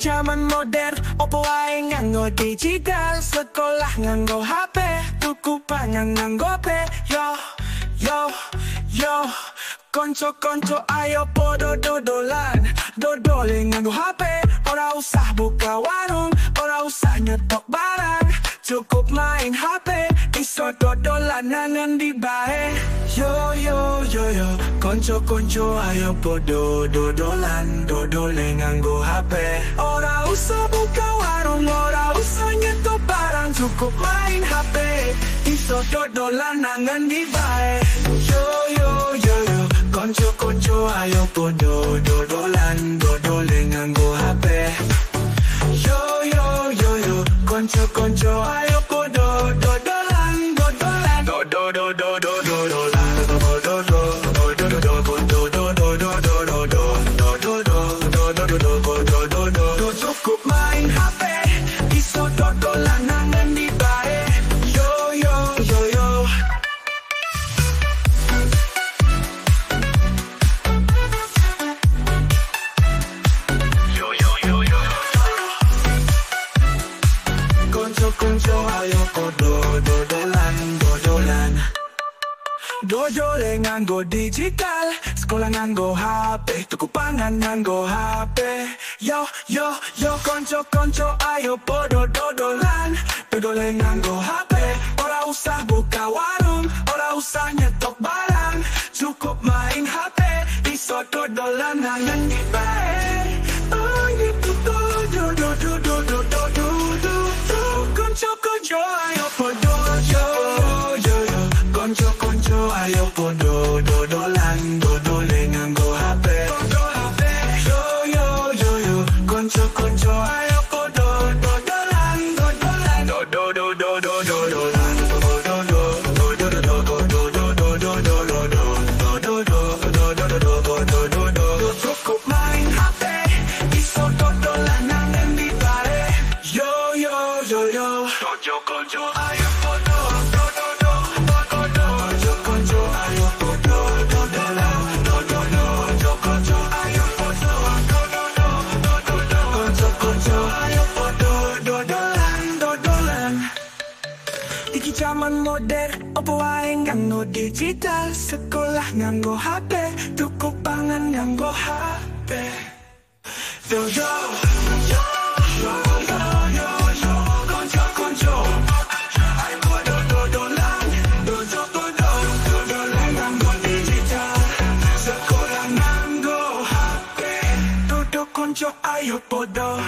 zaman modern. Opo ay nganggo digital Sekolah nganggo HP Tuku pangan nganggo P. Yo, yo, yo Konco-konco ayo podo dodolan. Dodole nganggo HP Ora usah buka warung Ora usah nyetok barang. Cukup main HP Iso dodolanan di bae Yo yo yo yo. Konco-konco ayo podo dodolan Dodole nganggo HP Ora usah buka warung Ora usah nyetok barang Cukup main HP Iso dodolanan di bae. Yo yo yo yo. Konco-konco ayo podo dodolan Dodole nganggo HP Yo yo yo yo. Konco-konco ayo cuộc main HP Isodoro là nàng em đi bài Yo yo yo yo. Yo yo yo yo. Concho concho, ayo kodo do do Dodole nganggo digital. Sekolah nganggo HP Tuku pangan nganggo HP Yo yo yo konco-konco ayo podo dodolan Dodole nganggo HP Ora usah buka warung Ora usah nyetok barang. Cukup main HP Iso dodolan nangan Odo, do, do, lang, do, do, lên ngang go hape. Do, hape. Yo, yo, yo, yo, concho, concho, ayoko, do, do, do, lang, do, do, lang. Do, do, do, do, do, do, do, lang. Yo, yo, yo, yo. Yo, yo, yo, yo. Iki zaman modern, opo wae nganggo digital? Sekolah nganggo HP, tuku pangan nganggo HP Yo ayo podo